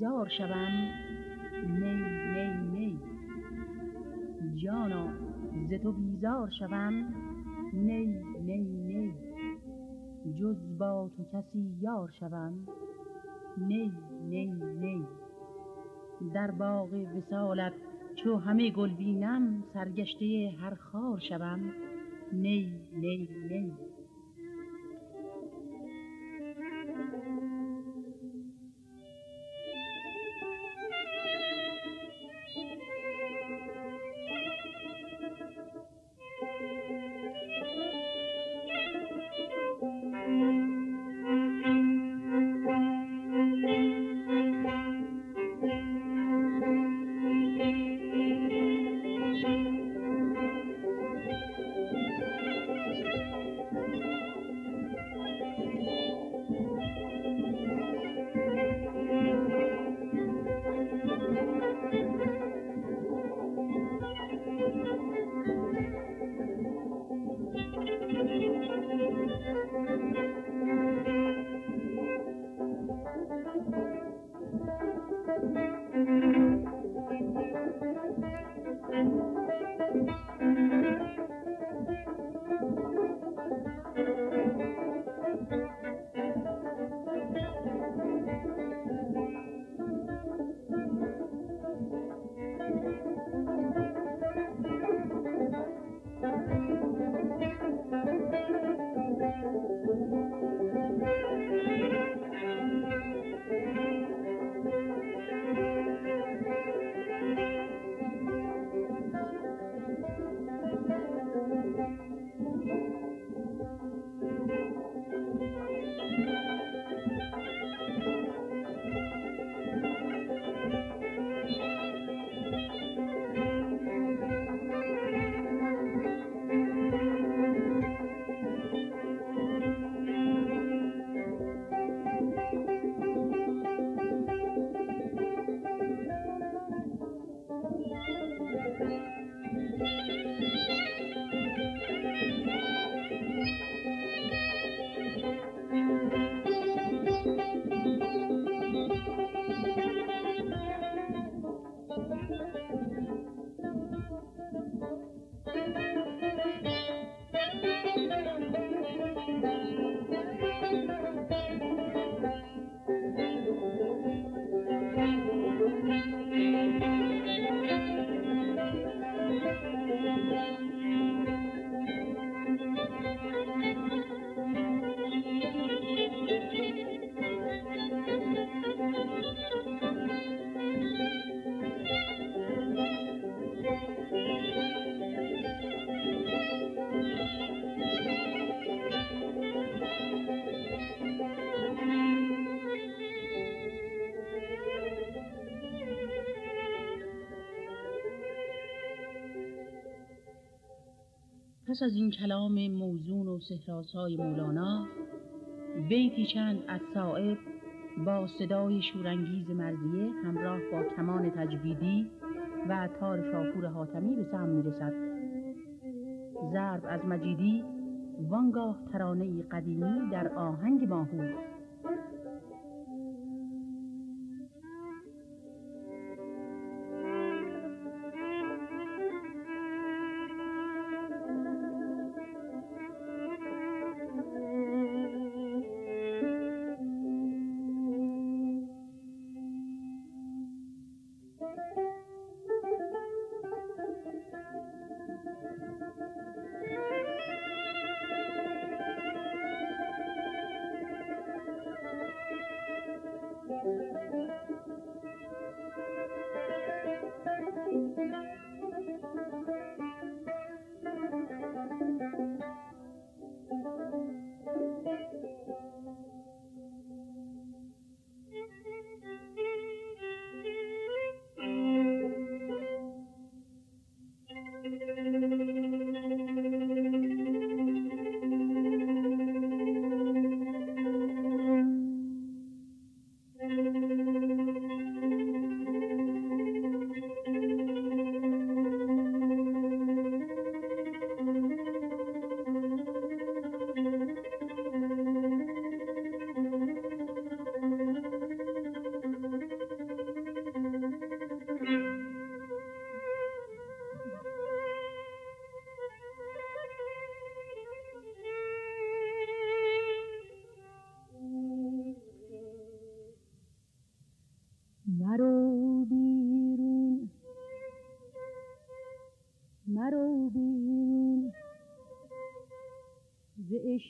بیزار شوم. نی نی نی. جانا ز تو بیزار شوم. نی نی نی. جز با تو کسی یار شوم. نی نی نی. در باغ وسالت چو همه گل بینم سرگشته هر خار شوم. نی نی نی. پس از این کلام موزون و سهراسای مولانا بیتی چند از صائب با صدای شورانگیز مرزیه همراه با کمان تجویدی و تار شاپور حاتمی به سهم می‌رسد. ضرب از مجیدی وانگاه ترانه قدیمی در آهنگ ماهور.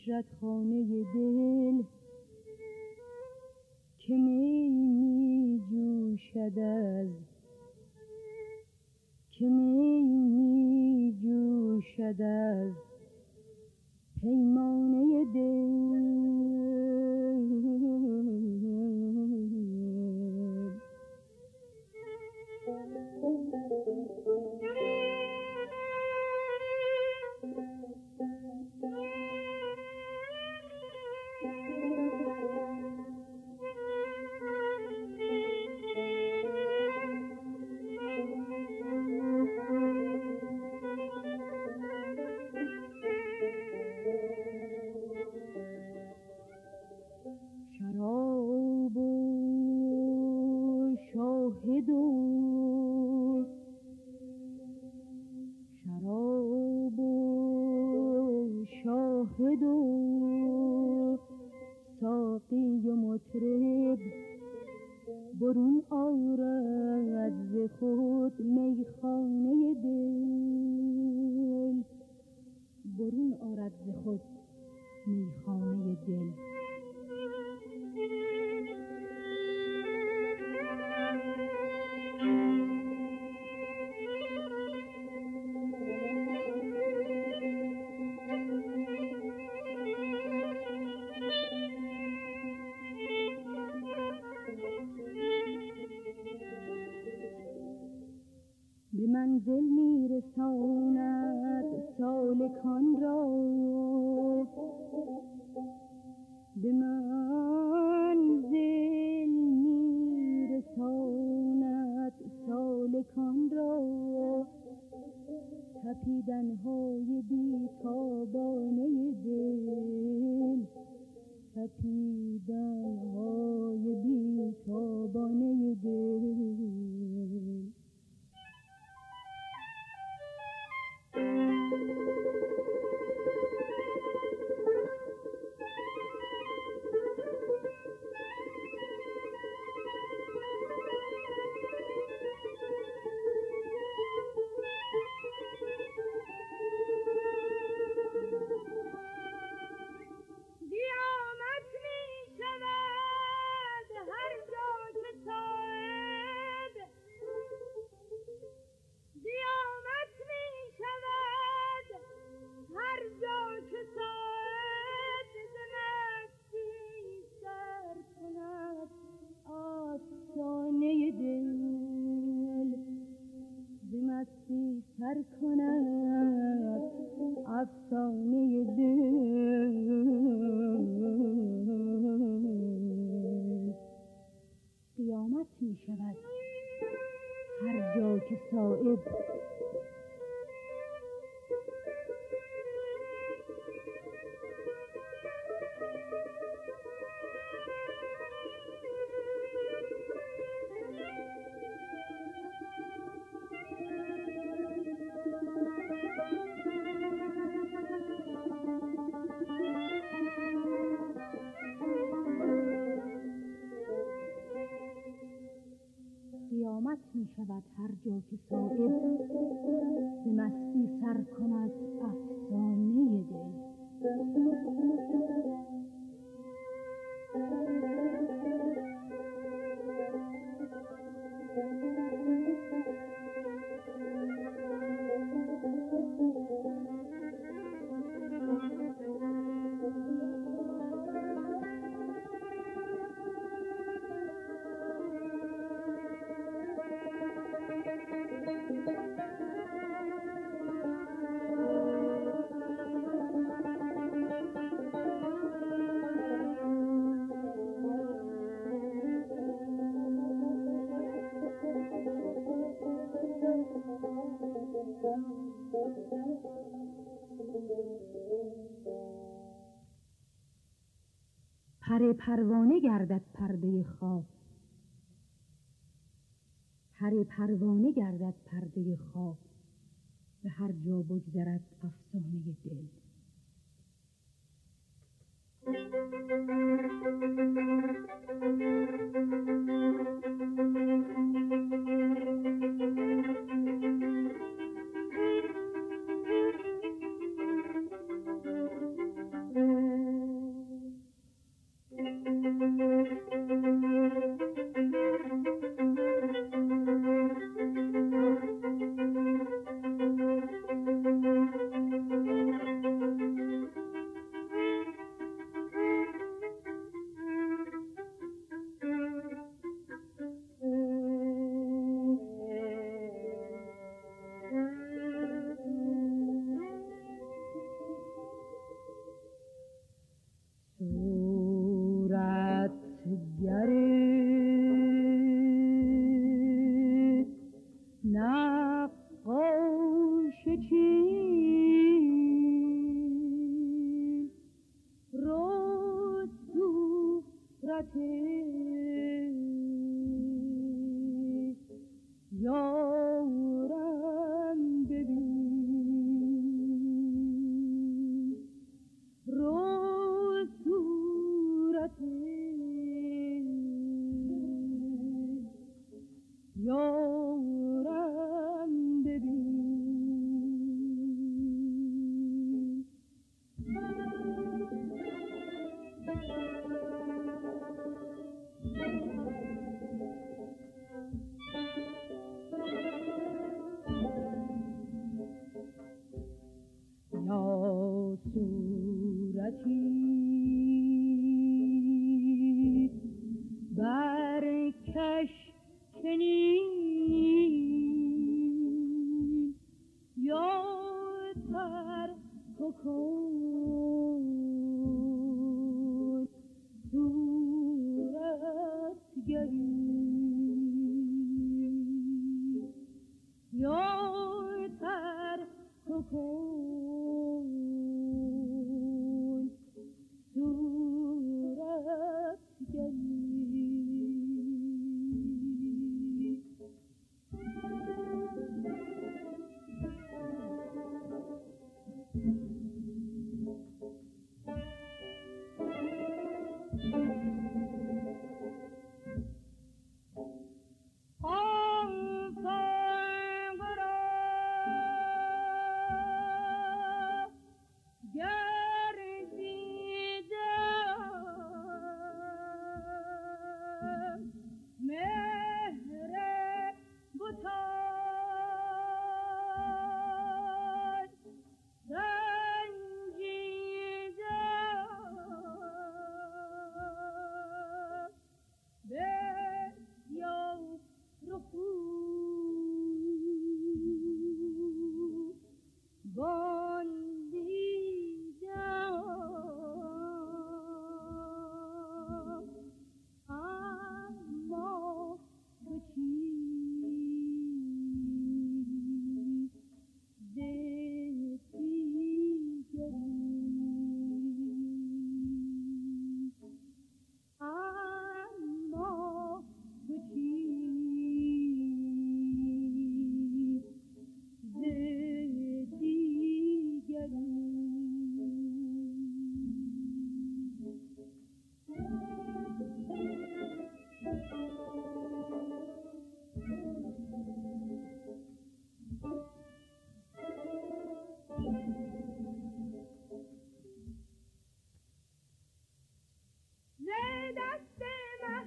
عشرت خانه دل که می می جوشد از که می جوشد از پیمانه می هر جا که صاحب به مستی سر پروانه گردد پرده خواب. پر پروانه گردد پرده خواب. به هر جا بگذرد افسانه دل.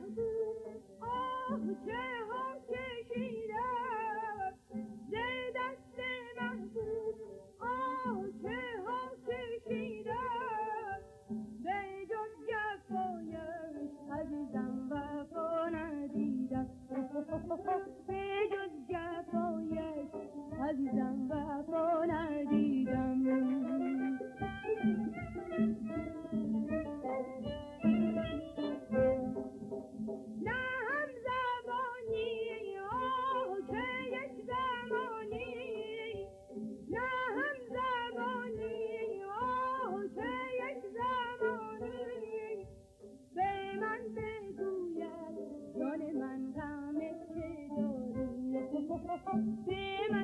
Oh, yeah. Demon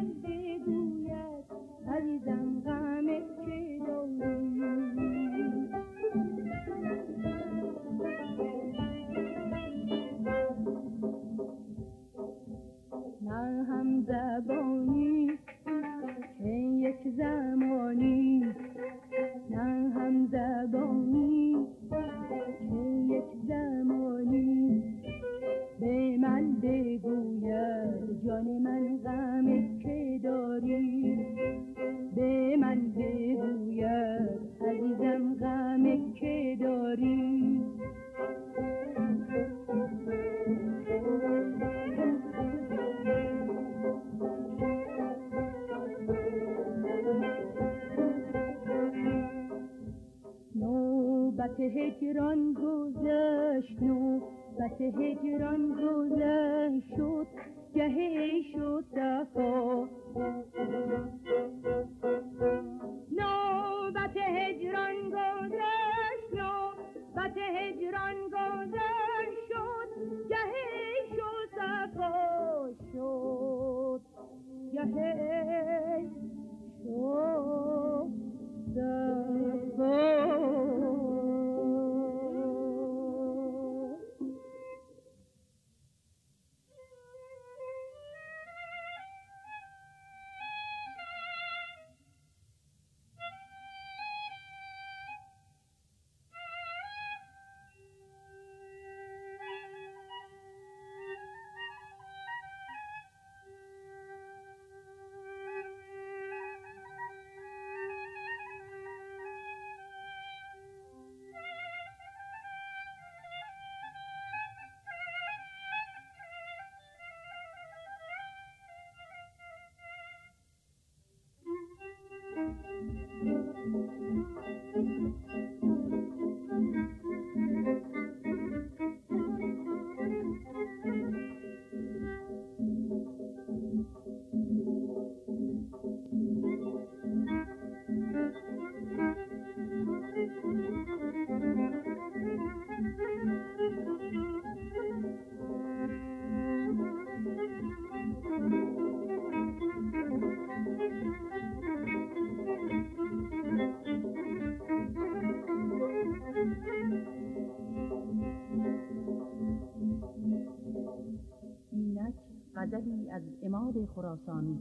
هجران گذشت نوبت هجران گذشت شد گهی شد دفا. خراسانی.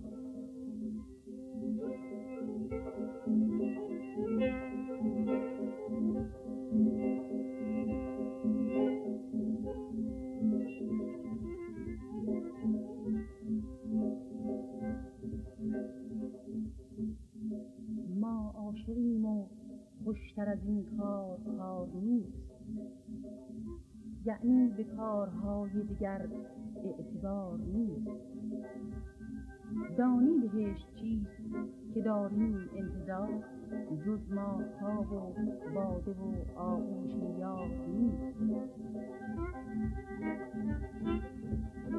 ما عاشقیم و خوشتر از این کار کار نیست. یعنی به کارهای دیگر اعتبار نیست. دانی بهشت چیست که داریم انتظار جز ما ها و باده و آغوش یار نیست.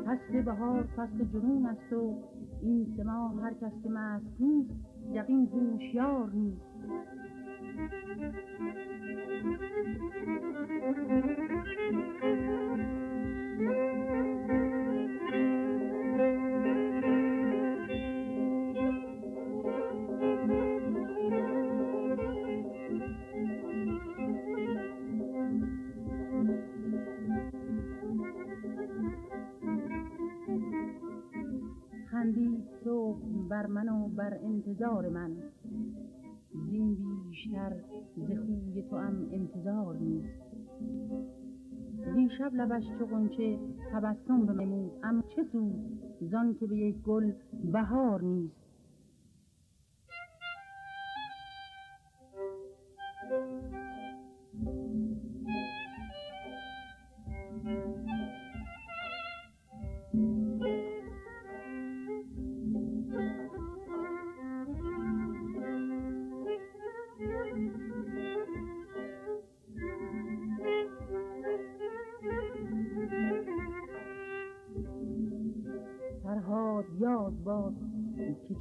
فصل بهار فصل جنون است و این سما هر کس که مست نیست یقین هوشیار نیست. انتظار من. زین بیشتر ز خوی تو هم انتظار نیست. دیشب لبش چو غنچه تبسم بنمود اما چه سود زان که به یک گل بهار نیست.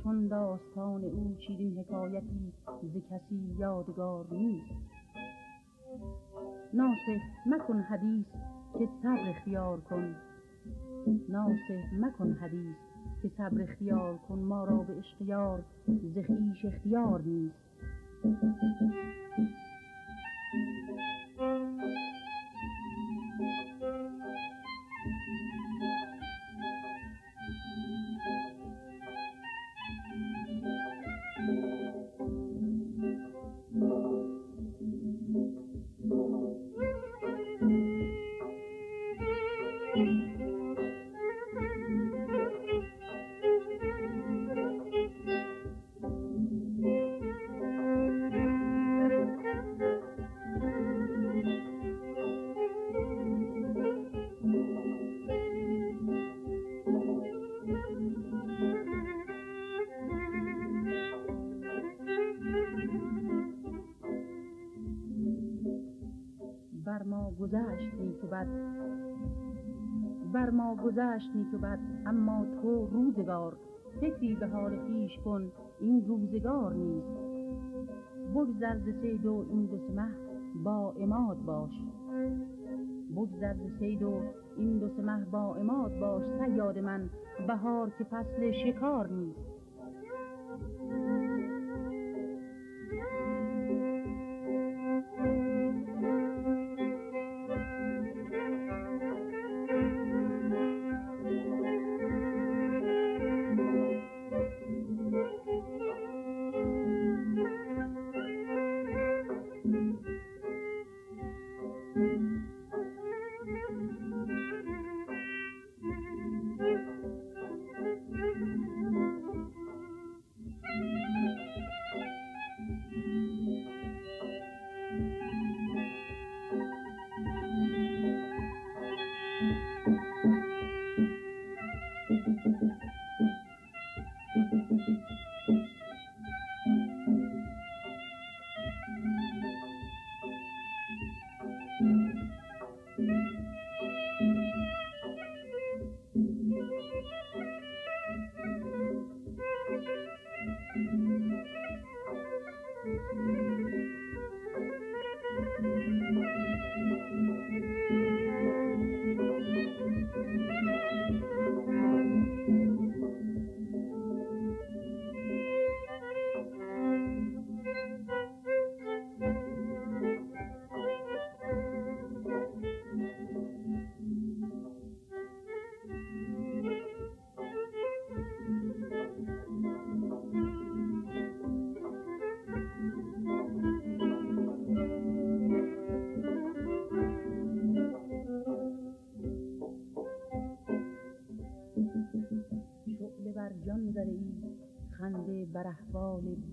چون داستان او چیرین حکایتی ز کسی یادگار نیست. ناسه مکن حدیث که صبر اختیار کن. ناسه مکن حدیث که صبر اختیار کن ما را به اشتیار ز خویش اختیار نیست. گذشت نیک و بد بر ما گذشت نیک و بد اما تو روزگار. فکری به حال خیش کن این روزگار نیست. بگذر ز سید و این دو سمه با اماد باش. بگذر ز سید و این دو سمه با اماد باش. سیاد من بهار که فصل شکار نیست.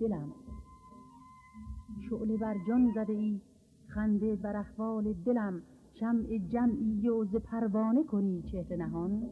دلم. شعله بر جان زده ای خنده بر احوال دلم. شمع جمعی و ز پروانه کنی چهره نهان.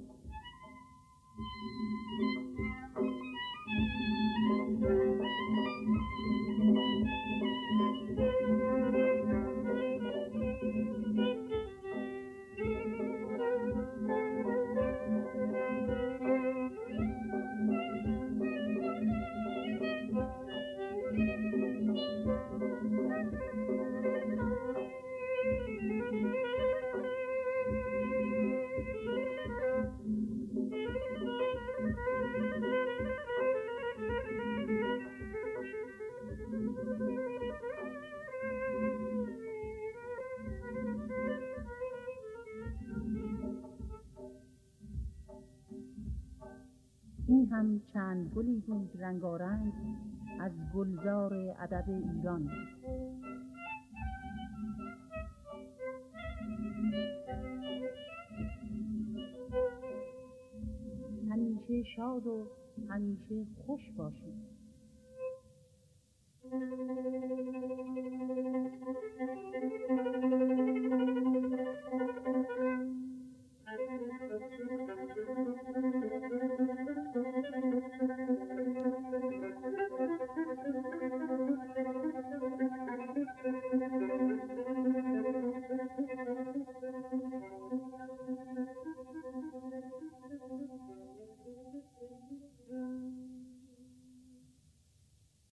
این هم چند گلی بود رنگارنگ از گلزار ادب ایران. همیشه شاد و همیشه خوش باشید.